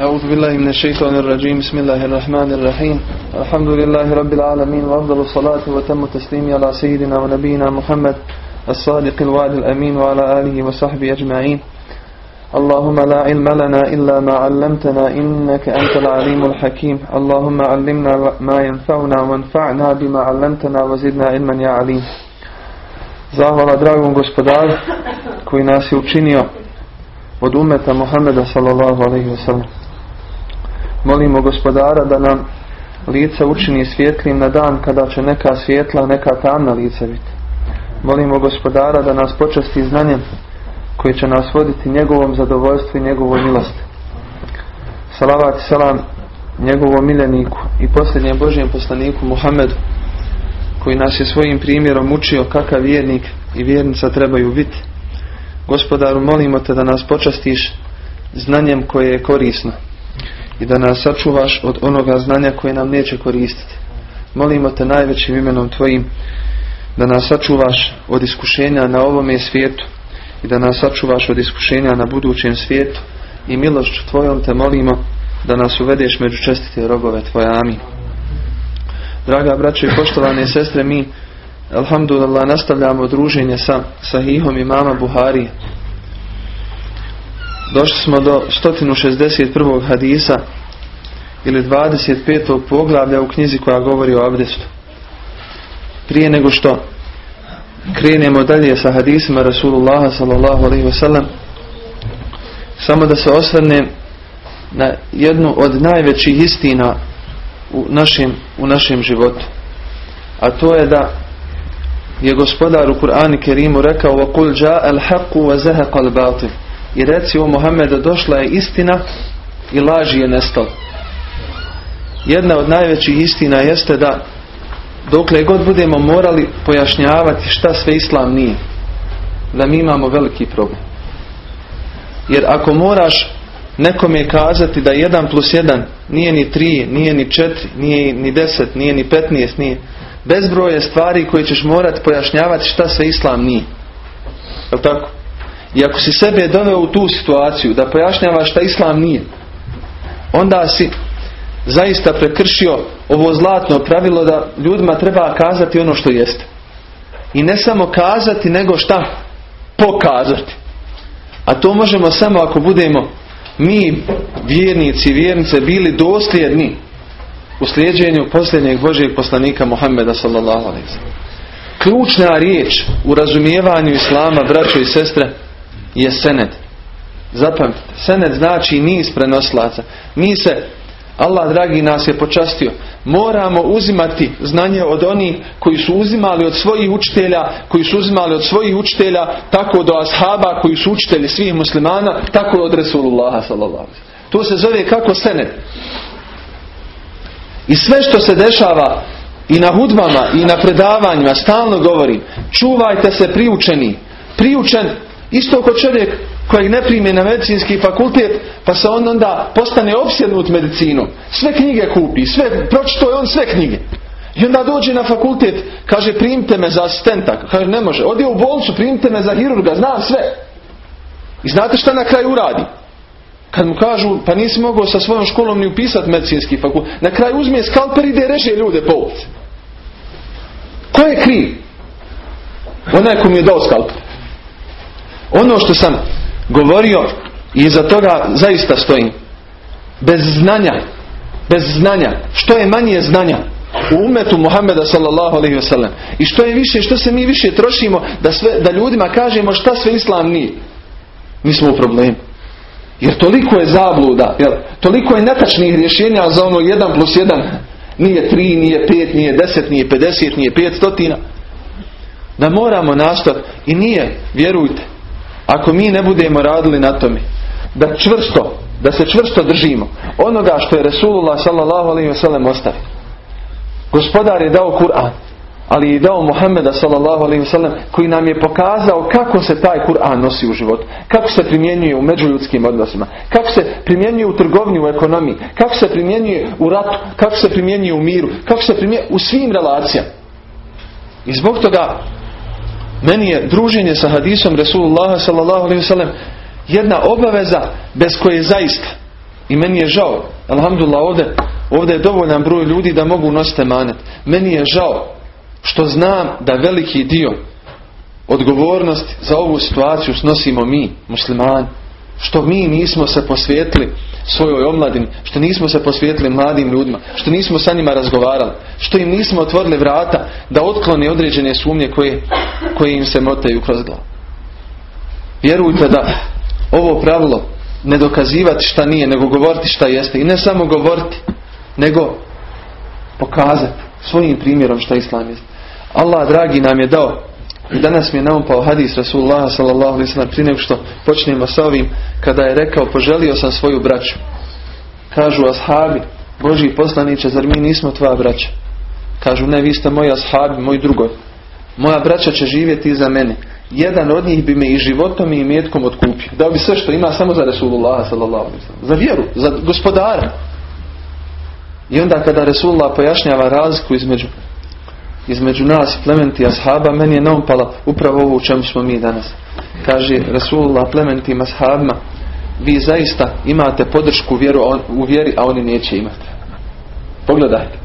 أعوذ بالله من الشيطان الرجيم. بسم الله الرحمن الرحيم. الحمد لله رب العالمين وأفضل الصلاة وتم التسليم على سيدنا ونبينا محمد الصادق الوعد الأمين وعلى آله وصحبه أجمعين. اللهم لا علم لنا إلا ما علمتنا إنك أنت العليم الحكيم. اللهم علمنا ما ينفعنا وانفعنا بما علمتنا وزدنا علما يا عليم. Zahvala dragom gospodaru koji nas je učinio od umeta Muhammeda sallallahu alaihi wasallam. Molimo gospodara da nam lice učini svjetlim na dan kada će neka svjetla, neka tamna lice biti. Molimo gospodara da nas počasti znanjem koji će nas voditi njegovom zadovoljstvu i njegovoj milosti. Salavat i salam njegovom miljeniku i posljednjem Božijem poslaniku Muhammedu koji nas je svojim primjerom učio kakav vjernik i vjernica trebaju biti. Gospodaru, molimo te da nas počastiš znanjem koje je korisno i da nas sačuvaš od onoga znanja koje nam neće koristiti. Molimo te najvećim imenom Tvojim da nas sačuvaš od iskušenja na ovome svijetu i da nas sačuvaš od iskušenja na budućem svijetu i milošću Tvojom te molimo da nas uvedeš među čestite robove Tvoje. Amin. Draga braćo i poštovane sestre, mi Alhamdulillah nastavljamo druženje sa sahihom imama Buhari. Došli smo do 161. hadisa ili 25. poglavlja u knjizi koja govori o abdestu. Prije nego što krenemo dalje sa hadisima Rasulullaha sallallahu alaihi wasallam samo da se osvrnem na jednu od najvećih istina u našem, u našem životu. A to je da je gospodar u Kur'anu Kerimu rekao وَقُلْ جَاءَ الْحَقُّ وَزَهَقَ الْبَاطِلِ i reci o Muhammeda došla je istina i laži je nestala. Jedna od najvećih istina jeste da dokle god budemo morali pojašnjavati šta sve Islam nije, da mi imamo veliki problem. Jer ako moraš nekome kazati da 1 plus 1 nije ni 3, nije ni 4, nije ni 10, nije ni 15, nije bezbroj je stvari koje ćeš morati pojašnjavati šta sve Islam nije. Je tako? I ako si sebe doveo u tu situaciju da pojašnjavaš šta Islam nije, onda si zaista prekršio ovo zlatno pravilo da ljudima treba kazati ono što jeste. I ne samo kazati, nego šta? Pokazati. A to možemo samo ako budemo mi, vjernici i vjernice, bili dosljedni u slijedženju posljednjeg Božijeg poslanika Muhammeda sallallahu alaihi Ključna riječ u razumijevanju Islama, braćo i sestre, je sened. Zapamtite, sened znači niz prenoslaca. Mi se, Allah dragi nas je počastio, moramo uzimati znanje od onih koji su uzimali od svojih učitelja, koji su uzimali od svojih učitelja, tako do ashaba koji su učitelji svih muslimana, tako od Resulullaha sallallahu To se zove kako sened. I sve što se dešava i na hudbama i na predavanjima stalno govorim čuvajte se priučeni. Priučen isto kao čovjek kojeg ne prime na medicinski fakultet pa se on onda postane opsjednut medicinom. Sve knjige kupi, sve, pročito je on sve knjige. I onda dođe na fakultet, kaže primite me za asistenta. Kaže ne može, odi u bolnicu, primite me za hirurga, znam sve. I znate šta na kraju uradi? Kad mu kažu, pa nisi mogao sa svojom školom ni upisati medicinski fakultet. Na kraju uzme skalper i reže ljude po ulici. Ko je kriv? Onaj ko mi je dao skalper. Ono što sam govorio i za toga zaista stojim. Bez znanja, bez znanja, što je manje znanja u umetu Muhammeda sallallahu alaihi wasallam i što je više, što se mi više trošimo da, sve, da ljudima kažemo šta sve islam nije. Mi smo u problemu. Jer toliko je zabluda, jel? toliko je netačnih rješenja za ono 1 plus 1. Nije 3, nije 5, nije 10, nije 50, nije 500. Da moramo nastati i nije, vjerujte, ako mi ne budemo radili na tome, da čvrsto, da se čvrsto držimo onoga što je Resulullah sallallahu alaihi wasallam ostavi. Gospodar je dao Kur'an ali i dao Muhammeda sallallahu alaihi wasallam koji nam je pokazao kako se taj Kur'an nosi u životu, kako se primjenjuje u međuljudskim odnosima, kako se primjenjuje u trgovini, u ekonomiji, kako se primjenjuje u ratu, kako se primjenjuje u miru, kako se primjenjuje u svim relacijama. I zbog toga meni je druženje sa hadisom Resulullaha sallallahu alaihi wasallam jedna obaveza bez koje zaista I meni je žao, alhamdulillah ovdje, ovdje je dovoljan broj ljudi da mogu nositi manet. Meni je žao što znam da veliki dio odgovornosti za ovu situaciju snosimo mi, muslimani. Što mi nismo se posvijetili svojoj omladini, što nismo se posvijetili mladim ljudima, što nismo sa njima razgovarali, što im nismo otvorili vrata da otklone određene sumnje koje, koje im se motaju kroz glavu. Vjerujte da ovo pravilo ne dokazivati šta nije, nego govoriti šta jeste. I ne samo govoriti, nego pokazati svojim primjerom šta islam jeste. Allah dragi nam je dao i danas mi je naumpao hadis Rasulullah sallallahu alaihi sallam prije što počnemo sa ovim kada je rekao poželio sam svoju braću. Kažu ashabi, Boži poslaniće, zar mi nismo tvoja braća? Kažu ne, vi ste moji ashabi, moj drugoj. Moja braća će živjeti iza mene. Jedan od njih bi me i životom i imetkom otkupio. Dao bi sve što ima samo za Rasulullah sallallahu alaihi sallam. Za vjeru, za gospodara. I onda kada Resulullah pojašnjava razliku između između nas plementi ashaba meni je naumpala upravo ovo u čemu smo mi danas. Kaže Rasulullah plementima ashabima vi zaista imate podršku vjeru, u vjeri, a oni neće imati. Pogledajte.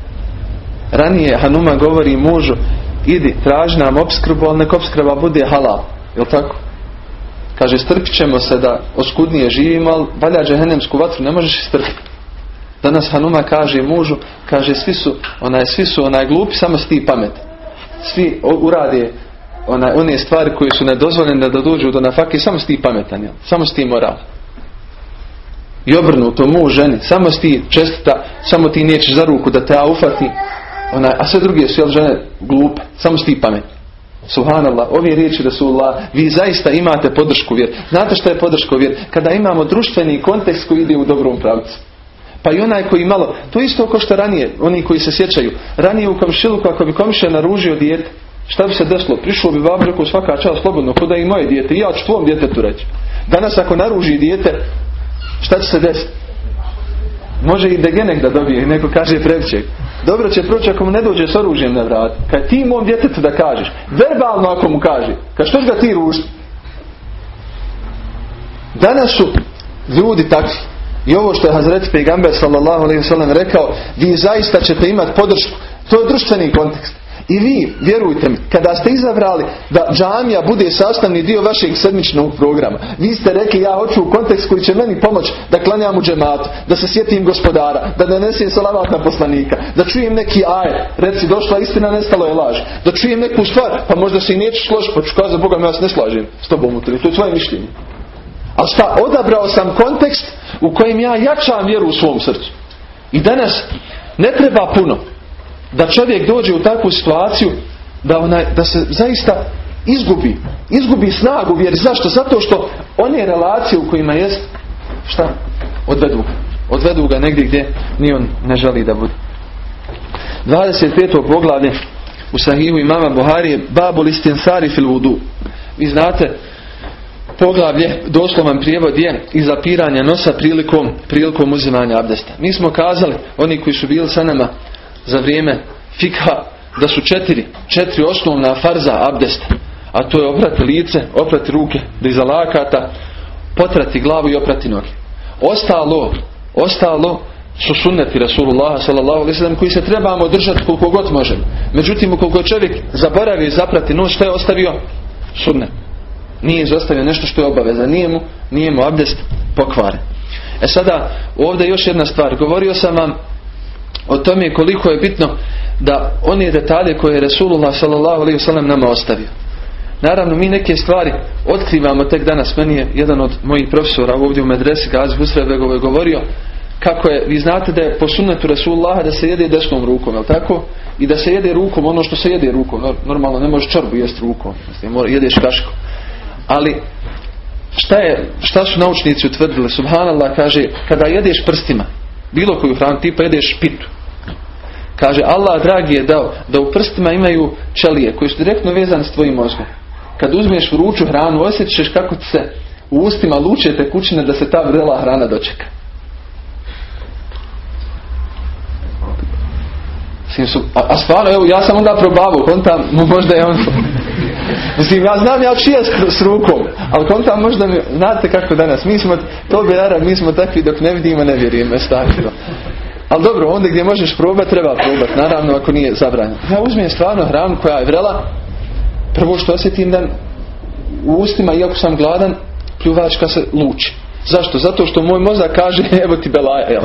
Ranije Hanuma govori mužu idi, traži nam obskrbu, ali nek obskrba bude halal. Jel tako? Kaže, strpit ćemo se da oskudnije živimo, ali valja džehennemsku vatru ne možeš istrpiti. Danas Hanuma kaže mužu, kaže svi su, onaj, svi su onaj glupi, samo sti pamet. Svi urade onaj, one stvari koje su nedozvoljene da dođu do nafake, samo sti pametan, jel? samo sti moral. I obrnuto, muž ženi, samo sti čestita, samo ti nećeš za ruku da te ufati, onaj, a sve druge su jel žene glupe, samo sti pamet. Subhanallah, ove riječi Rasulullah, vi zaista imate podršku vjer. Znate što je podrška vjer? Kada imamo društveni kontekst koji ide u dobrom pravcu. Pa i onaj koji malo, to isto kao što ranije, oni koji se sjećaju, ranije u komšilu kako bi komšija naružio dijete, šta bi se desilo? Prišlo bi vam rekao svaka čast slobodno, kod da i moje dijete, ja ću tvom djetetu reći. Danas ako naruži dijete, šta će se desiti? Može i degenek da dobije, neko kaže prevček. Dobro će proći ako mu ne dođe s oružjem na vrat. Kad ti mom djetetu da kažeš, verbalno ako mu kaže, kad što ga ti ružiti? Danas su ljudi takvi. I ovo što je Hazreti Pejgamber sallallahu alaihi sallam rekao, vi zaista ćete imati podršku. To je društveni kontekst. I vi, vjerujte mi, kada ste izabrali da džamija bude sastavni dio vašeg sedmičnog programa, vi ste rekli ja hoću u kontekst koji će meni pomoći da klanjam u džematu, da se sjetim gospodara, da donesem salavat na poslanika, da čujem neki aj, reci došla istina, nestalo je laž, da čujem neku stvar, pa možda se i neću složiti, pa ću kazati Boga, ja se ne slažem s tobom u to je tvoje mišljenje. Ali šta, odabrao sam kontekst u kojem ja jačam vjeru u svom srcu. I danas ne treba puno da čovjek dođe u takvu situaciju da, onaj, da se zaista izgubi. Izgubi snagu vjeri. Zašto? Zato što one relacije u kojima jest šta? Odvedu ga. Odvedu ga negdje gdje ni on ne želi da bude. 25. poglavlje u sahihu imama Buharije Babu listinsari fil vudu. Vi znate poglavlje, doslovan prijevod je i zapiranja nosa prilikom, prilikom uzimanja abdesta. Mi smo kazali, oni koji su bili sa nama za vrijeme fikha, da su četiri, četiri osnovna farza abdesta. A to je oprati lice, oprati ruke, da iza lakata, potrati glavu i oprati noge. Ostalo, ostalo su sunneti Rasulullah sallallahu koji se trebamo držati koliko god možemo. Međutim, ukoliko čovjek zaboravi zaprati nos, što je ostavio? Sunnet. Nije izostavio nešto što je obaveza. Nije mu, nije mu abdest pokvaren. E sada, ovdje još jedna stvar. Govorio sam vam o tome koliko je bitno da one detalje koje je Resulullah s.a.v. nama ostavio. Naravno, mi neke stvari otkrivamo tek danas. Meni je jedan od mojih profesora ovdje u medresi, Gazi Husrebegov, je govorio kako je, vi znate da je po sunnetu Resulullaha da se jede desnom rukom, jel tako? I da se jede rukom ono što se jede rukom. Normalno ne možeš čorbu jesti rukom, jedeš kaškom. Ali šta, je, šta su naučnici utvrdili? Subhanallah kaže, kada jedeš prstima, bilo koju hranu, tipa jedeš pitu. Kaže, Allah dragi je dao da u prstima imaju čelije koji su direktno vezane s tvojim mozgom. Kad uzmeš vruću hranu, osjećaš kako se u ustima luče tekućine da se ta vrela hrana dočeka. A, stvarno, evo, ja sam onda probavao, kontam, možda je on Mislim, ja znam ja čija s, rukom, ali konta možda mi, znate kako danas, mi smo, to bi mi smo takvi dok ne vidimo, ne vjerujemo, stakljeno. Ali dobro, onda gdje možeš probati, treba probati, naravno ako nije zabranjeno. Ja uzmem stvarno hranu koja je vrela, prvo što osjetim da u ustima, iako sam gladan, pljuvačka se luči. Zašto? Zato što moj mozak kaže evo ti belaja, jel?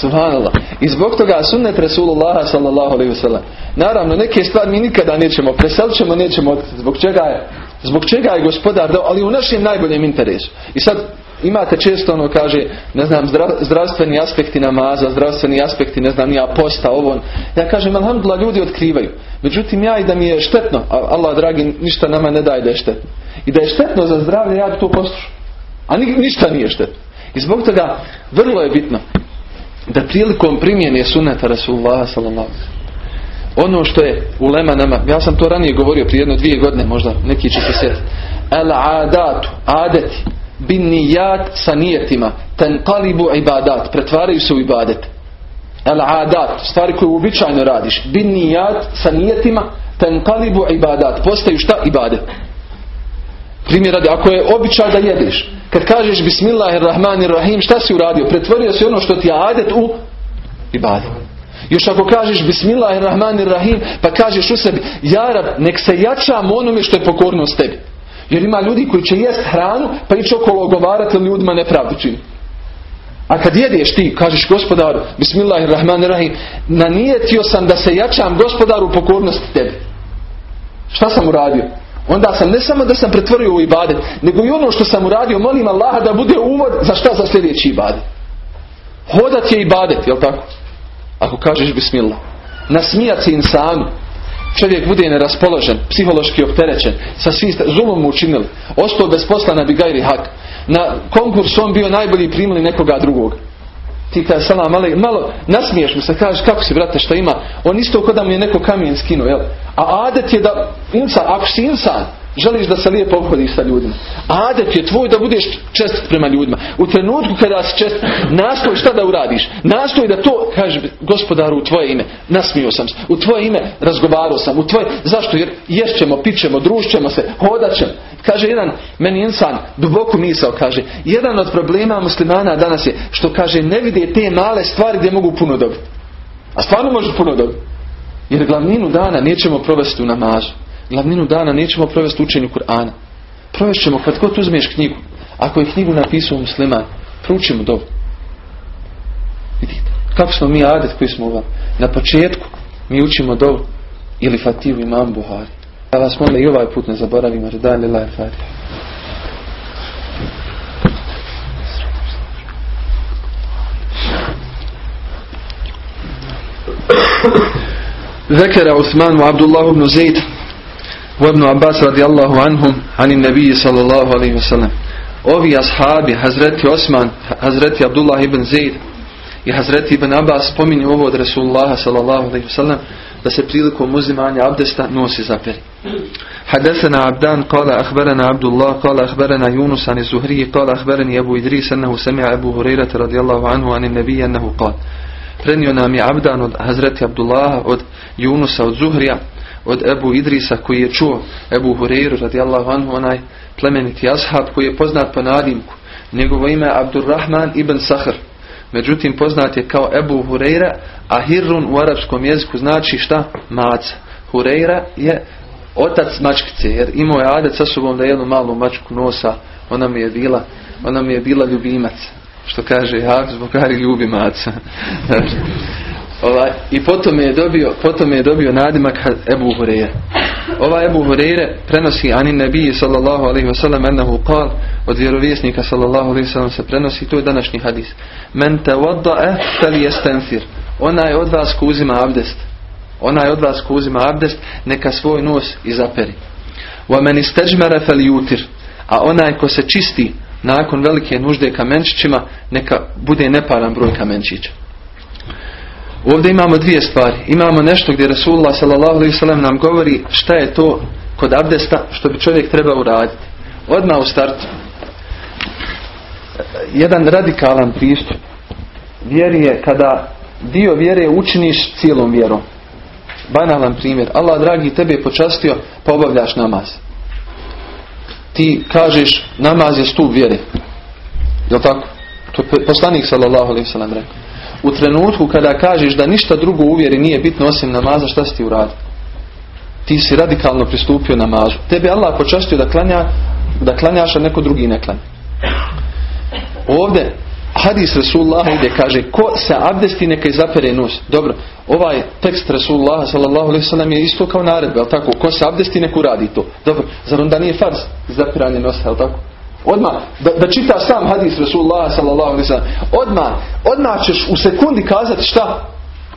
Subhanallah. I zbog toga sunnet Rasulullah sallallahu alaihi wasallam. Naravno, neke stvari mi nikada nećemo, preselit ćemo, nećemo. Zbog čega je? Zbog čega je gospodar dao, ali u našem najboljem interesu. I sad imate često ono kaže, ne znam, zdravstveni aspekti namaza, zdravstveni aspekti, ne znam, ja posta, ovo. Ja kažem, alhamdulillah, ljudi otkrivaju. Međutim, ja i da mi je štetno, a Allah dragi ništa nama ne daje da je štetno. I da je štetno za zdravlje, ja bi to poslušao. A ništa nije štetno. I zbog toga vrlo je bitno da prilikom primjene suneta Rasulullah sallallahu ono što je u lema nama, ja sam to ranije govorio prije jedno dvije godine možda, neki će se sjetiti. El adatu, adeti, bin nijat sa nijetima, ten kalibu ibadat, pretvaraju se u ibadet. El adat, stvari koje uobičajeno radiš, bin nijat sa nijetima, ten kalibu ibadat, postaju šta ibadet. Primjer radi, ako je običaj da jedeš, kad kažeš Bismillahirrahmanirrahim, šta si uradio? Pretvorio si ono što ti je adet u ibadet. Još ako kažeš Bismillahirrahmanirrahim, pa kažeš u sebi, Jarab, nek se jačam onome što je pokornost tebi. Jer ima ljudi koji će jest hranu, pa ići okolo ogovarati ljudima nepravdu. A kad jedeš ti, kažeš gospodaru, Bismillahirrahmanirrahim, nanijetio sam da se jačam gospodaru pokornosti tebi. Šta sam uradio? Onda sam ne samo da sam pretvorio u ibadet, nego i ono što sam uradio, molim Allaha da bude uvod za šta za sljedeći ibadet. Hodat je ibadet, jel tako? Ako kažeš bismillah. Nasmijat se insanu. Čovjek bude neraspoložen, psihološki opterećen, sa svim zulom mu učinili. Ostao bez posla na bigajri hak. Na konkursu on bio najbolji primili nekoga drugog ti kaže salam malo nasmiješ mu se, kažeš kako si brate šta ima, on isto kod da mu je neko kamijen skinuo, jel? A adet je da, insan, ako si insan, želiš da se lijepo obhodiš sa ljudima. Adet je tvoj da budeš čest prema ljudima. U trenutku kada si čest, nastoj šta da uradiš? Nastoj da to, kaže gospodaru u tvoje ime, nasmio sam se, u tvoje ime razgovarao sam, u tvoje, zašto? Jer ješćemo, pićemo, drušćemo se, hodat ćemo. Kaže jedan, meni insan, duboko misao, kaže, jedan od problema muslimana danas je što kaže ne vide te male stvari gdje mogu puno dobiti. A stvarno može puno dobiti. Jer glavninu dana nećemo provesti u namazu Glavninu dana nećemo provesti učenju Kur'ana. Provest ćemo kad god uzmeš knjigu. Ako je knjigu napisao musliman, proučimo dobro. Vidite, kako smo mi adet koji smo vam. Na početku mi učimo dobro ili Fativu imam Buhari. Ja vas molim i ovaj put ne zaboravimo. Redan lillahi Fatiha. ذكر عثمان وعبد الله بن زيد وابن عباس رضي الله عنهم عن النبي صلى الله عليه وسلم Ovi ashabi, Hazreti Osman, Hazreti Abdullah ibn Zaid i Hazreti ibn Abbas spominju ovo od Rasulullaha sallallahu alaihi wasallam da se prilikom uzimanja abdesta nosi zaperi. حدثنا عبدان قال أخبرنا عبد الله قال أخبرنا يونس عن الزهري قال أخبرني أبو إدريس أنه سمع أبو هريرة رضي الله عنه عن النبي أنه Prenio nam je Abdan od Hazreti Abdullah, od Junusa, od Zuhrija, od Ebu Idrisa koji je čuo Ebu Hureyru radijallahu anhu, onaj plemeniti ashab koji je poznat po nadimku. Njegovo ime je Abdurrahman ibn Sahr. Međutim, poznat je kao Ebu Hureyra, a Hirrun u arapskom jeziku znači šta? Maca. Hureyra je otac mačkice, jer imao je adet sa sobom da jednu malu mačku nosa, ona mi je bila, ona mi je bila ljubimac. Što kaže Hafiz Bukari ljubi maca. Ovaj, I potom je dobio, potom je dobio nadimak Ebu Hureyre. Ova Ebu Hureyre prenosi ani nebiji sallallahu alaihi wasallam ennehu kal od vjerovjesnika sallallahu alaihi wasallam se prenosi to je današnji hadis. Men te wadda'e fel jestensir. Onaj od vas ko uzima abdest. Onaj od vas ko uzima abdest neka svoj nos izaperi. Wa men isteđmere fel jutir. A onaj ko se čisti nakon velike nužde kamenčićima neka bude neparan broj kamenčića. Ovdje imamo dvije stvari. Imamo nešto gdje Rasulullah s.a.v. nam govori šta je to kod abdesta što bi čovjek trebao uraditi. Odmah u startu. Jedan radikalan pristup vjeri je kada dio vjere učiniš cijelom vjerom. banalan primjer. Allah dragi tebe je počastio pa obavljaš namaz. Ti kažeš namaz je stup vjere. Jel tako? To je poslanik sallallahu alaihi rekao. U trenutku kada kažeš da ništa drugo u vjeri nije bitno osim namaza, šta si ti uradio? Ti si radikalno pristupio namazu. Tebe Allah počastio da, klanja, da klanjaš, a neko drugi ne klanja. Ovdje hadis Rasulullah ide kaže ko se abdesti neka zapere nos. Dobro, ovaj tekst Rasulullah sallam je isto kao naredba, al tako? Ko se abdesti nek uradi to. Dobro, zar onda nije farz zapiranje nosa, al tako? Odmah, da, da čita sam hadis Rasulullah sallallahu alejhi sallam. Odmah, odmah ćeš u sekundi kazati šta?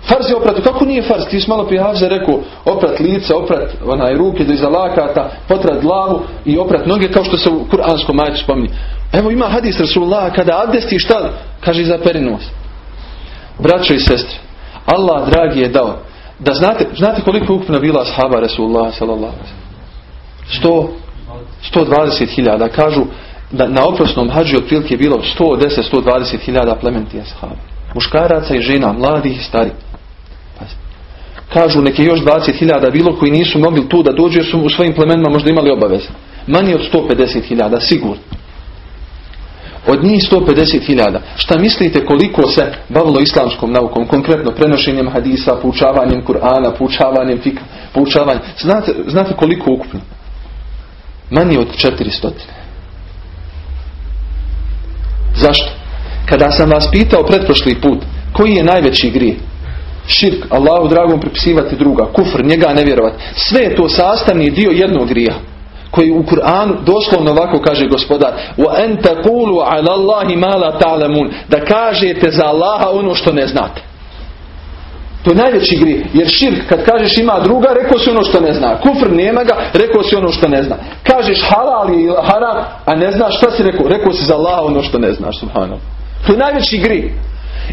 Farz je oprat, kako nije farz? Ti si malo prije Havze rekao, oprat lice, oprat onaj ruke do iza lakata, potrat glavu i oprat noge kao što se u kuranskom majetu spominje. Evo ima hadis Rasulullah kada abdesti šta? Kaže zaperi nos. Braćo i sestre, Allah dragi je dao da znate, znate koliko ukupno bila ashaba Rasulullah sallallahu alaihi 120 hiljada. Kažu da na oprosnom hađu otprilike je bilo 110-120 hiljada plemeniti ashaba. Muškaraca i žena, mladih i starih. Kažu neki još 20.000 bilo koji nisu mogli tu da dođu jer su u svojim plemenima možda imali obaveze. Manje od 150.000, sigurno. Od njih 150.000. Šta mislite koliko se bavilo islamskom naukom, konkretno prenošenjem hadisa, poučavanjem Kur'ana, poučavanjem fika, poučavanjem. Znate, znate koliko ukupno? Manje od 400. Zašto? Kada sam vas pitao pretprošli put, koji je najveći grije? Širk, Allahu dragom pripisivati druga, kufr, njega ne vjerovati. Sve je to sastavni dio jednog grija koji u Kur'anu doslovno ovako kaže gospodar wa taqulu ala Allahi ma la da kažete za Allaha ono što ne znate to je najveći grije. Jer širk, kad kažeš ima druga, rekao si ono što ne zna. Kufr nema ga, rekao si ono što ne zna. Kažeš halal ili haram, a ne znaš šta si rekao. Rekao si za Allaha ono što ne znaš. Subhanallah. To je najveći grije.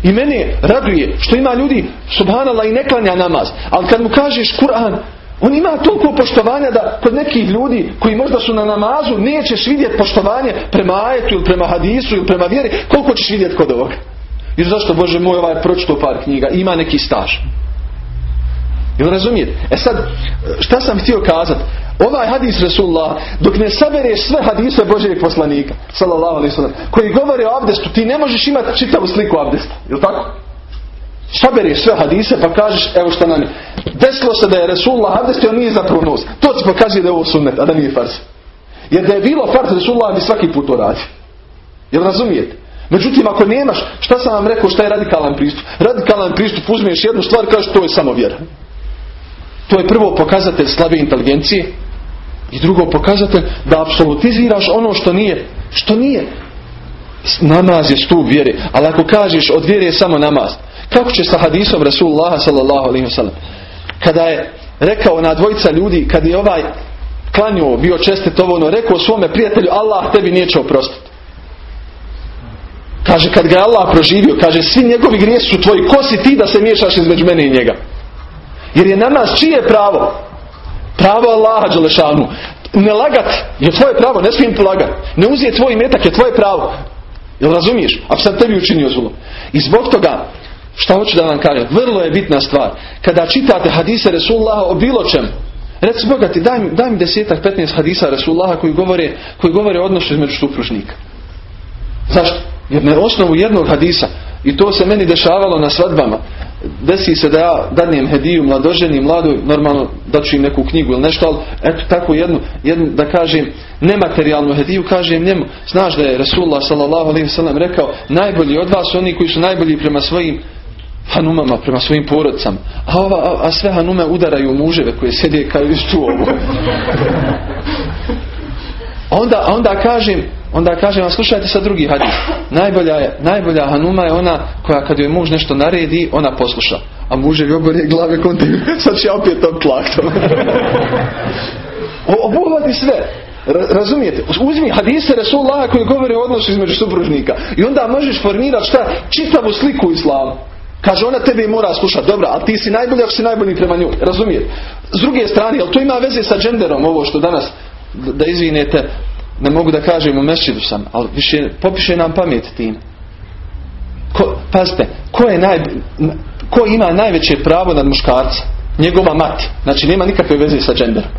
I mene raduje što ima ljudi, subhanallah, i ne klanja namaz. Ali kad mu kažeš Kur'an, on ima toliko poštovanja da kod nekih ljudi koji možda su na namazu nećeš vidjeti poštovanje prema ajetu ili prema hadisu ili prema vjeri, koliko ćeš vidjeti kod ovoga. Jer zašto, Bože moj, ovaj pročito par knjiga, ima neki staž. Jel razumijete? E sad, šta sam htio kazati? Ovaj hadis Resulullah, dok ne sabereš sve hadise Božijeg poslanika, sallallahu alaihi sallam, koji govore o abdestu, ti ne možeš imati čitavu sliku abdesta. Jel tako? Sabereš sve hadise pa kažeš, evo šta nam je. Desilo se da je Resulullah abdestio, nije zapravo nos. To ti pokazuje da je ovo sunnet, a da nije fars. Jer da je bilo fars Resulullah bi svaki put to radio. Jel razumijete? Međutim, ako nemaš, šta sam vam rekao, šta je radikalan pristup? Radikalan pristup, uzmiješ jednu stvar, kažeš to je samo vjera. To je prvo pokazatelj slabe inteligencije i drugo pokazatelj da apsolutiziraš ono što nije. Što nije. Namaz je stup vjere. Ali ako kažeš od vjere je samo namaz. Kako će sa hadisom Rasulullah wasallam? Kada je rekao na dvojica ljudi, kad je ovaj klanio, bio čestit ovo, ono, rekao svome prijatelju, Allah tebi neće oprostiti. Kaže, kad ga je Allah proživio, kaže, svi njegovi grijesi su tvoji, ko si ti da se miješaš između mene i njega? Jer je namaz čije pravo? Pravo Allaha Đelešanu. Ne lagat je tvoje pravo, ne smijem lagat. Ne uzije tvoj metak je tvoje pravo. Jel razumiješ? Ako sam tebi učinio zlo. I zbog toga, šta hoću da vam kažem, vrlo je bitna stvar. Kada čitate hadise Resulullah o bilo čem, reci bogati, daj mi, daj mi desetak, 15 hadisa Resulullaha koji govore, koji govore o odnosu između supružnika. Zašto? Jer na osnovu jednog hadisa, i to se meni dešavalo na svadbama, desi se da ja dadnem hediju mladoženi, mladoj, normalno da ću im neku knjigu ili nešto, ali eto tako jednu, jednu da kažem nematerijalnu hediju, kažem njemu, znaš da je Rasulullah sallam rekao, najbolji od vas oni koji su najbolji prema svojim hanumama, prema svojim porodcama. A, ova, a, a sve hanume udaraju muževe koje sjede kao istu ovo. onda, onda kažem, onda kažem vam slušajte sa drugi hadis. Najbolja, je, najbolja hanuma je ona koja kad joj muž nešto naredi, ona posluša. A muževi obore glave konti, sad će opet tom tlaktom. Obuhvati sve. Razumijete? Uzmi hadise Rasulullah koji govore o odnosu između supružnika. I onda možeš formirati šta? Čitavu sliku islamu. Kaže ona tebe mora slušati. Dobro, ali ti si najbolji ako si najbolji prema njoj. Razumijete? S druge strane, jel to ima veze sa dženderom ovo što danas da izvinete ne mogu da kažem u mešćidu sam, ali više popiše nam pamet tim. Ko, pazite, ko, je naj, ko ima najveće pravo nad muškarca? njegova mati. Znači nema nikakve veze sa dženderom.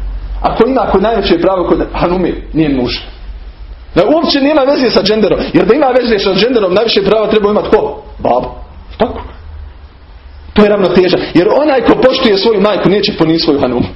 Ako ima ako najveće pravo kod Hanume, nije muž. Da uopće nema veze sa dženderom. Jer da ima veze sa dženderom, najviše prava treba imati ko? Babo. Tako. To je ravnoteža. Jer onaj ko poštuje svoju majku neće poniti svoju Hanumu.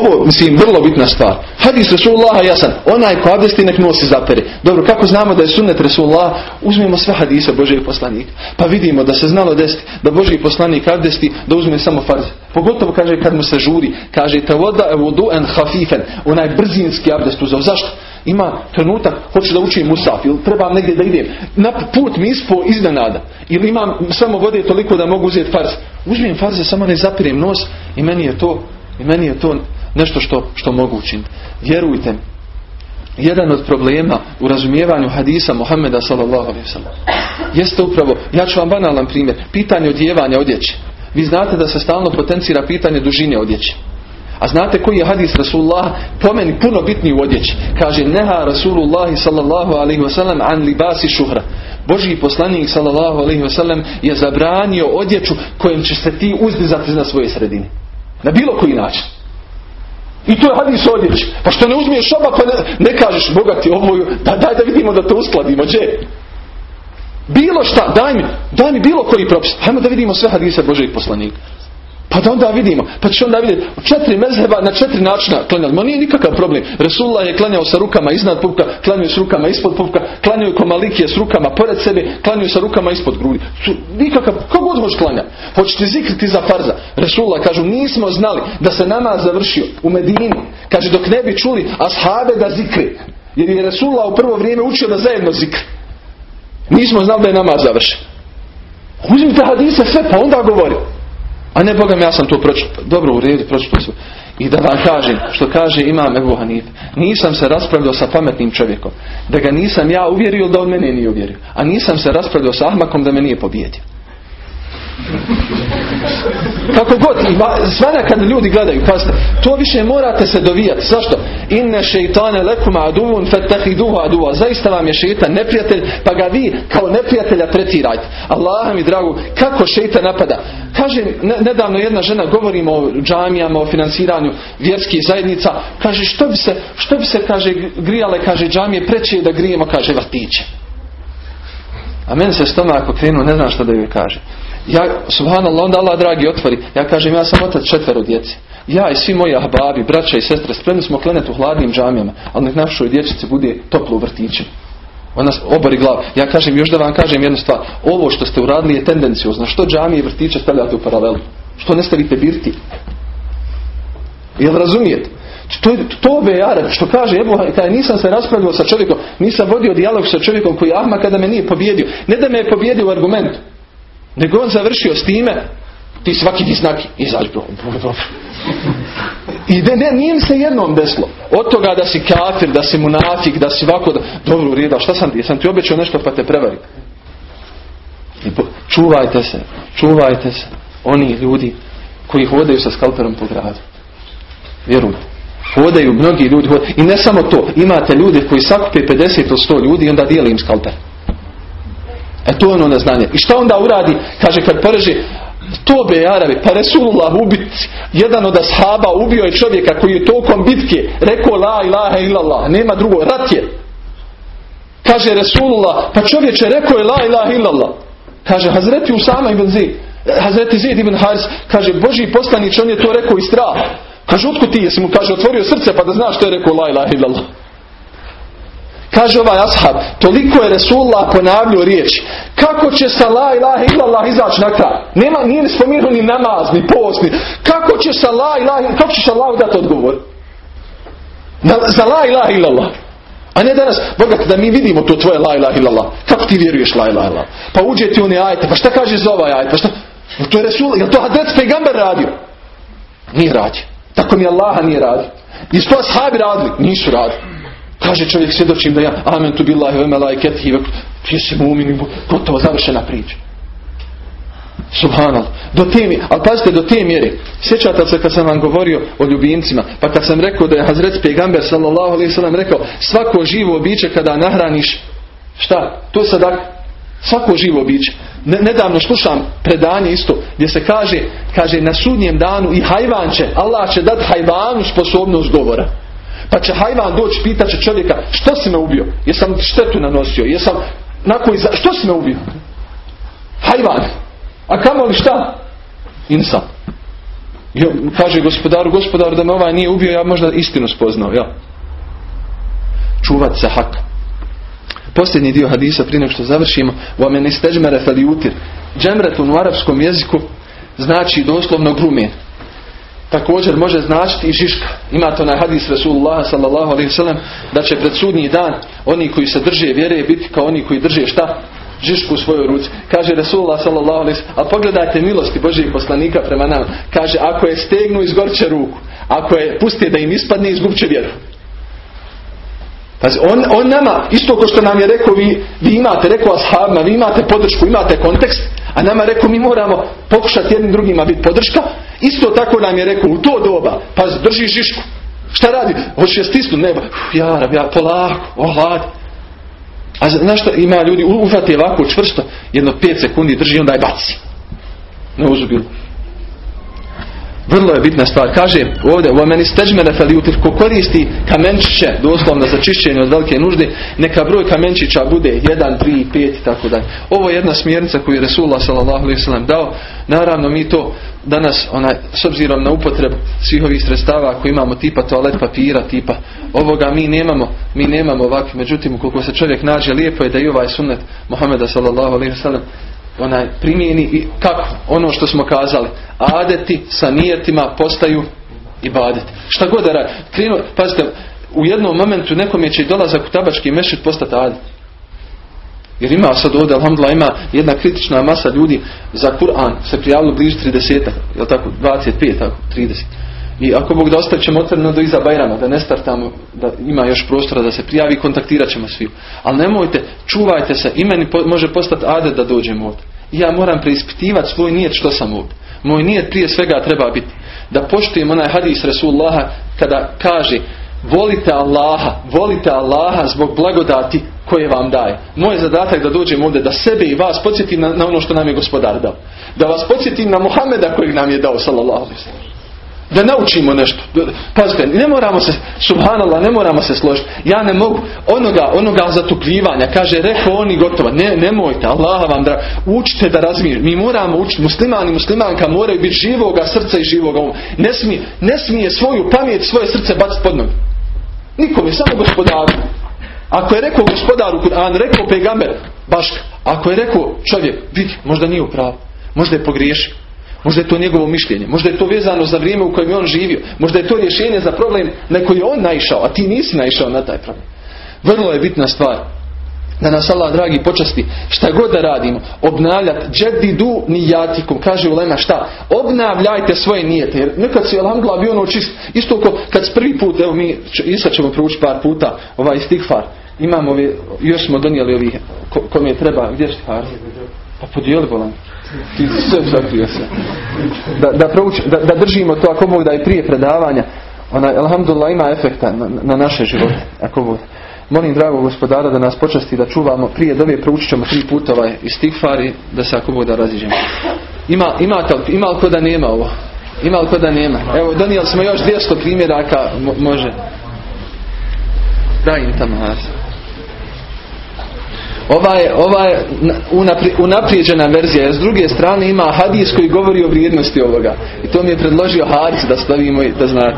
Ovo, mislim, vrlo bitna stvar. Hadis Rasulullah jasan. Onaj ko abdesti nek nosi zapere. Dobro, kako znamo da je sunnet Rasulullah? Uzmemo sve hadise Božeg poslanika. Pa vidimo da se znalo desiti da Božji poslanik abdesti da uzme samo farz. Pogotovo kaže kad mu se žuri. Kaže te voda en hafifen. Onaj brzinski abdest uzao. Zašto? Ima trenutak, hoću da učim musaf ili trebam negdje da idem. Na put mi ispo iznenada. Ili imam samo vode toliko da mogu uzeti farz. Uzmem farze, samo ne zapirem nos i meni je to i meni je to nešto što, što mogu učiniti. Vjerujte jedan od problema u razumijevanju hadisa Muhammeda sallallahu jeste upravo, ja ću vam banalan primjer, pitanje odjevanja odjeće. Vi znate da se stalno potencira pitanje dužine odjeće. A znate koji je hadis Rasulullah po meni puno bitniji u odjeći. Kaže neha Rasulullah sallallahu alaihi wasallam an libasi šuhra. Božji poslanik sallallahu alaihi wasallam je zabranio odjeću kojim će se ti uzdizati na svoje sredine. Na bilo koji način. I to je hadis odjeći. Pa što ne uzmiješ šaba pa ne, ne kažeš bogati ovo, da, daj da vidimo da to uskladimo. Gdje? Bilo šta, daj mi, daj mi bilo koji propis. Hajmo da vidimo sve hadise Božeg poslanika. Pa da onda vidimo, pa će onda vidjeti četiri mezheba na četiri načina klanjali. Ma nije nikakav problem. Resulullah je klanjao sa rukama iznad pupka, klanjao s rukama ispod pupka, klanjao ko malikije s rukama pored sebe, klanjao sa rukama ispod grudi. Nikakav, kako god možeš klanjati. Hoćete zikriti za farza. Resulullah kažu, nismo znali da se nama završio u Medini. Kaže, dok ne bi čuli ashabe da zikri. Jer je Resulullah u prvo vrijeme učio da zajedno zikri. Nismo znali da je nama završen. Uzmite hadise sve, pa onda govori. A ne Boga ja sam to pročitao. Dobro, u redu, pročitao su. I da vam kažem, što kaže imam Ebu Hanif, nisam se raspravljao sa pametnim čovjekom. Da ga nisam ja uvjerio, da on mene nije uvjerio. A nisam se raspravljao sa Ahmakom da me nije pobjedio. Kako god, svana kad ljudi gledaju, pazite, to više morate se dovijati. Zašto? Inne šeitane lekuma aduvun fetahiduhu aduva. Zaista vam je šeitan neprijatelj, pa ga vi kao neprijatelja tretirajte. Allah mi dragu, kako šeitan napada? Kaže, nedavno jedna žena, govorimo o džamijama, o financiranju vjerskih zajednica, kaže, što bi se, što bi se kaže, grijale, kaže, džamije, preće da grijemo, kaže, vrtiće. A meni se stomak okrenuo, ne znam što da joj kaže. Ja, subhanallah, onda Allah dragi otvori. Ja kažem, ja sam otac četvero djeci. Ja i svi moji ahbabi, braća i sestre, spremni smo klenet u hladnim džamijama, ali nek našoj dječici bude toplo u vrtićima. Ona obori glav. Ja kažem, još da vam kažem jednu stvar. Ovo što ste uradili je tendencijozno. Što džamije i vrtiće stavljate u paralelu? Što ne stavite birti? Jel razumijete? To, to be što kaže Ebu kada nisam se raspravljao sa čovjekom, nisam vodio dijalog sa čovjekom koji Ahma kada me nije pobjedio. Ne da me je pobjedio u argumentu. Nego on završio s time, ti svaki ti znaki, izađi I ne, ne, nije se jednom desilo. Od toga da si kafir, da si munafik, da si ovako, da, dobro u šta sam ti, sam ti obećao nešto pa te prevari. I čuvajte se, čuvajte se, oni ljudi koji hodaju sa skalperom po gradu. Vjerujte. Hodaju mnogi ljudi. I ne samo to. Imate ljude koji sakupe 50 od 100 ljudi i onda dijeli im skalper. E to je ono neznanje. I šta onda uradi? Kaže kad prži to be Arabi, pa Resulullah ubit, jedan od ashaba ubio je čovjeka koji je tokom bitke rekao la ilaha illallah, nema drugo, rat je. Kaže Resulullah, pa čovječe rekao je la ilaha illallah. Kaže Hazreti Usama ibn Zid, Hazreti Zid ibn Haris, kaže Boži poslanić, on je to rekao iz straha. Kaže, otko ti jesi mu, kaže, otvorio srce pa da znaš što je rekao la ilaha illallah. Kaže ovaj ashab, toliko je Resulullah ponavljao riječ. Kako će sa la ilaha illallah izaći na kraj? Nema, nije spomenuo ni namaz, ni post, Kako će sa la ilaha, kako ćeš Allah dati odgovor? Na, za la ilaha illallah. A ne danas, bogat, da mi vidimo to tvoje la ilaha illallah. Kako ti vjeruješ la ilaha illallah? Pa uđe ti one ajte, pa šta kaže za ovaj ajte? Pa šta? To je Resul, je to Hadret Pejgamber radio? Nije radio. Tako mi Allaha nije radio. I što ashabi radili? Nisu radili. Kaže čovjek svjedočim da ja amen tu billahi ve malaiketihi ti si mu'min gotovo završena priča. Subhanallah. Do te, ali pazite do te mjere. Sjećate se kad sam vam govorio o ljubimcima, pa kad sam rekao da je Hazret Pegamber sallallahu alaihi sallam rekao svako živo biće kada nahraniš šta? To sadak. Svako živo biće. nedavno slušam predanje isto gdje se kaže, kaže na sudnjem danu i hajvan će, Allah će dati hajvanu sposobnost govora. Pa će hajvan doći, pitat će čovjeka, što si me ubio? Jesam štetu nanosio? Jesam, na koji, što si me ubio? Hajvan. A kamo li šta? Insan. Ja, kaže gospodaru, gospodaru da me ovaj nije ubio, ja možda istinu spoznao. Ja. Čuvat se haka. Posljednji dio hadisa prije nego što završimo. Vomen isteđmere felijutir. Džemretun u arapskom jeziku znači doslovno grumen. Također može značiti i žiška. Ima to na hadis Rasulullah sallallahu alaihi sallam da će pred sudnji dan oni koji se drže vjere biti kao oni koji drže šta? Žišku u svojoj ruci. Kaže Rasulullah sallallahu alaihi sallam a pogledajte milosti Božijeg poslanika prema nama. Kaže ako je stegnu izgorće ruku. Ako je puste da im ispadne izgubće će vjeru. on, on nama, isto kao što nam je rekao, vi, vi imate, rekao ashabima, vi imate podršku, imate kontekst, a nama rekao mi moramo pokušati jednim drugima biti podrška, isto tako nam je rekao u to doba, pa drži žišku. Šta radi? Je stisnu neba. Ja, ja, polako, ohlad. A znaš što ima ljudi, uhvati ovako čvrsto, jedno pet sekundi drži i onda je baci. Ne uzubilu. Vrlo je bitna stvar. Kaže ovdje, u meni steđmene feliutir, ko koristi kamenčiće, doslovno za čišćenje od velike nužde, neka broj kamenčića bude 1, 3, 5 i tako dalje. Ovo je jedna smjernica koju je Resulullah s.a.v. dao. Naravno mi to danas, onaj, s obzirom na upotrebu svih ovih sredstava koji imamo tipa toalet papira, tipa ovoga mi nemamo, mi nemamo ovakve. Međutim, ukoliko se čovjek nađe, lijepo je da i ovaj sunnet Muhammeda s.a.v onaj primijeni i kako? Ono što smo kazali. Adeti sa nijetima postaju i badeti. Šta god da radi. Krinu, pazite, u jednom momentu nekom je će dolazak u tabački mešit postati adet. Jer ima sad ovdje, alhamdulillah, ima jedna kritična masa ljudi za Kur'an se prijavilo blizu 30, jel tako, 25, tako, 30. I ako Bog da ostavit ćemo otvoreno do iza Bajrama, da ne startamo, da ima još prostora da se prijavi, kontaktirat ćemo svi. Ali nemojte, čuvajte se, i meni može postati adet da dođem ovdje. Ja moram preispitivati svoj nijet što sam ovdje. Moj nijet prije svega treba biti da poštujem onaj hadis Resulullaha kada kaže volite Allaha, volite Allaha zbog blagodati koje vam daje. Moj zadatak da dođem ovdje, da sebe i vas podsjetim na, na ono što nam je gospodar dao. Da vas podsjetim na Muhameda kojeg nam je dao, sallallahu alaihi da naučimo nešto. Pazite, ne moramo se, subhanallah, ne moramo se složiti. Ja ne mogu onoga, onoga zatupljivanja, kaže, rekao oni gotovo. Ne, nemojte, Allah vam da učite da razmišljate. Mi moramo učiti, muslimani i muslimanka moraju biti živoga srca i živoga uma. Ne smije, ne smije svoju pamet, svoje srce baciti pod nogu. Nikom je samo gospodaru. Ako je rekao gospodaru Kur'an, rekao pegamer, baš. Ako je rekao čovjek, vidi, možda nije u pravu. Možda je pogriješio. Možda je to njegovo mišljenje. Možda je to vezano za vrijeme u kojem je on živio. Možda je to rješenje za problem na koji je on naišao, a ti nisi naišao na taj problem. Vrlo je bitna stvar da nas Allah dragi počasti. Šta god da radimo obnavljati džedidu nijatikum. Kaže u Lema šta? Obnavljajte svoje nijete jer nekad si alhamdulillah bio ono čist. Isto ko kad prvi put evo mi i sad ćemo proučiti par puta ovaj stigfar imamo još smo donijeli ovih ko, kom je treba gdje je stihar pa podijeli bolan ti se. Da, da, da, da, držimo to ako mogu da je prije predavanja. Ona, alhamdulillah, ima efekta na, na naše živote. Ako bude. Molim drago gospodara da nas počasti da čuvamo prije dove proučit ćemo tri puta ovaj istigfari da se ako Bog da raziđemo. Ima, ima, ima li ko da nema ovo? Ima li ko da nema? Evo donijeli smo još 200 primjeraka može. Daj im tamo ova je, ova je unaprijeđena verzija. S druge strane ima hadis koji govori o vrijednosti ovoga. I to mi je predložio Haris da stavimo i da znate.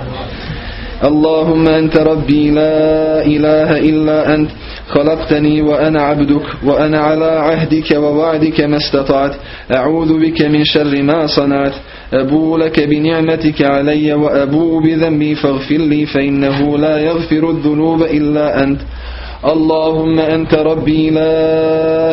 اللهم أنت ربي لا إله إلا أنت خلقتني وأنا عبدك وأنا على عهدك ووعدك ما استطعت أعوذ بك من شر ما صنعت أبو لك بنعمتك علي وأبو بذنبي فاغفر لي فإنه لا يغفر الذنوب إلا أنت اللهم أنت ربي لا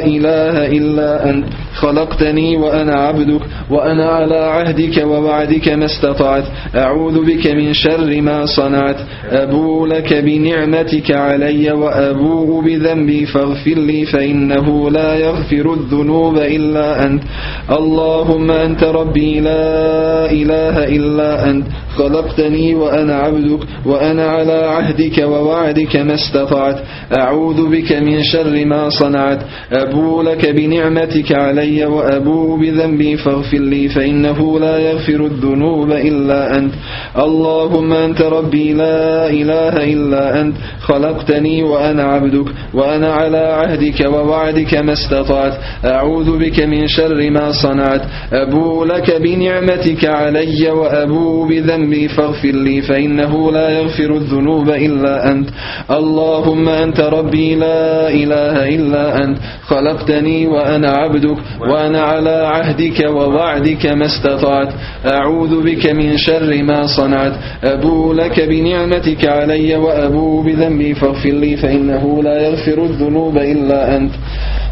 إله إلا أنت. خلقتني وأنا عبدك وأنا على عهدك ووعدك ما استطعت. أعوذ بك من شر ما صنعت. أبو لك بنعمتك علي وأبوء بذنبي فاغفر لي فإنه لا يغفر الذنوب إلا أنت. اللهم أنت ربي لا إله إلا أنت. خلقتني وأنا عبدك وأنا على عهدك ووعدك ما استطعت. أعوذ بك من شر ما صنعت. أبو لك بنعمتك علي وأبو بذنبي فاغفر لي فإنه لا يغفر الذنوب إلا أنت. اللهم أنت ربي لا إله إلا أنت. خلقتني وأنا عبدك وأنا على عهدك ووعدك ما استطعت. أعوذ بك من شر ما صنعت. أبو لك بنعمتك علي وأبو بذنبي فاغفر لي فإنه لا يغفر الذنوب إلا أنت. اللهم أنت ربي لا إله إلا أنت. خلقتني وأنا عبدك. وأنا على عهدك ووعدك ما استطعت أعوذ بك من شر ما صنعت أبو لك بنعمتك علي وأبو بذنبي فاغفر لي فإنه لا يغفر الذنوب إلا أنت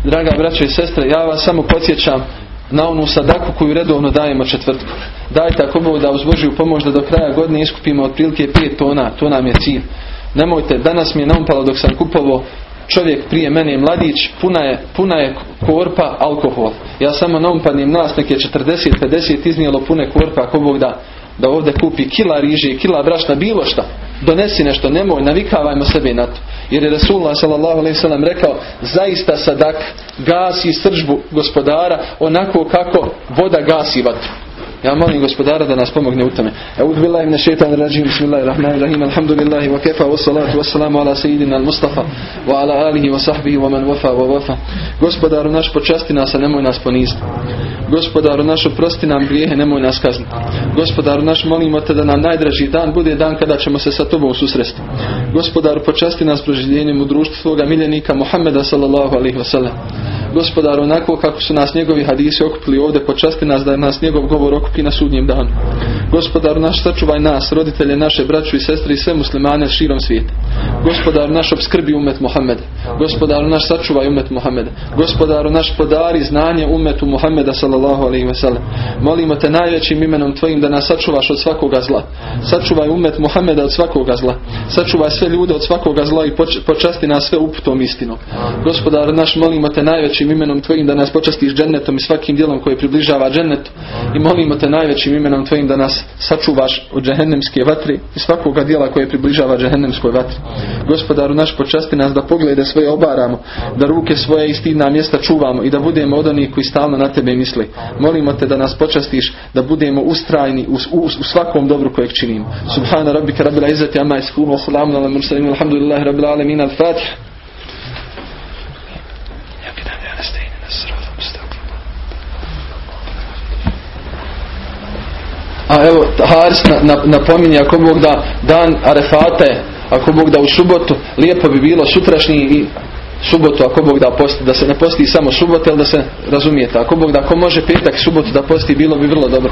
Draga braćo i sestre, ja vas samo podsjećam na onu sadaku koju redovno dajemo četvrtku. Dajte ako Bog da uz Božju pomoć da do kraja godine iskupimo otprilike 5 tona, to nam je cilj. Nemojte, danas mi je naumpalo dok sam kupovao čovjek prije mene mladić, puna je, puna je korpa alkohol. Ja samo naumpadnim nas neke 40-50 iznijelo pune korpa ako Bog da da ovdje kupi kila riže, kila brašna, bilo šta. Donesi nešto, nemoj, navikavajmo sebe na to. Jer je Rasulullah s.a.v. rekao, zaista sadak gasi sržbu gospodara onako kako voda gasi vatru. Ja molim gospodara da nas pomogne u tome. Eud billahi min shaitan rajim. Bismillahirrahmanirrahim. Alhamdulillahi wa kafa wa salatu wa salamu ala sayyidina al-Mustafa wa ala alihi wa sahbihi wa man wafa wa wafa. Gospodaru naš počasti nas, a nemoj nas poniziti. Gospodaru naš oprosti nam grijehe, nemoj nas kazniti. Gospodaru naš molimo te da nam najdraži dan bude dan kada ćemo se sa tobom susresti. Gospodaru počasti nas proživljenjem u društvu svoga miljenika Muhammeda sallallahu alaihi wa sallam. Gospodaru onako kako su nas njegovi hadisi okupili ovdje, počasti nas da nas njegov govor na sudnjem danu. Gospodaru naš sačuvaj nas, roditelje naše, braću i sestre i sve muslimane širom svijeta. Gospodaru naš obskrbi umet Muhammeda. Gospodaru naš sačuvaj umet Muhammeda. Gospodaru naš podari znanje umetu Muhammeda sallallahu alaihi ve sellem. Molimo te najvećim imenom tvojim da nas sačuvaš od svakoga zla. Sačuvaj umet Muhammeda od svakoga zla. Sačuvaj sve ljude od svakoga zla i počasti nas sve uputom istinom. Gospodaru naš molimo te najvećim imenom tvojim da nas počastiš džennetom i svakim dijelom koji približava džennetu. I molimo te najvećim imenom tvojim da nas sačuvaš od džehennemske vatre i svakoga dijela koje približava džehennemskoj vatri. Gospodaru naš počasti nas da poglede svoje obaramo, da ruke svoje i stidna mjesta čuvamo i da budemo od onih koji stalno na tebe misli. Molimo te da nas počastiš da budemo ustrajni u, u, u svakom dobru kojeg činimo. Subhana rabbika rabbil izzati amma yasifun wa salamun ala mursalin alhamdulillahi rabbil alamin al-fatih. A evo, Haris napominje ako Bog da dan Arefate, ako Bog da u subotu, lijepo bi bilo sutrašnji i subotu ako Bog da posti, da se ne posti samo subote, ali da se razumijete. Ako Bog da ako može petak subotu da posti, bilo bi vrlo dobro.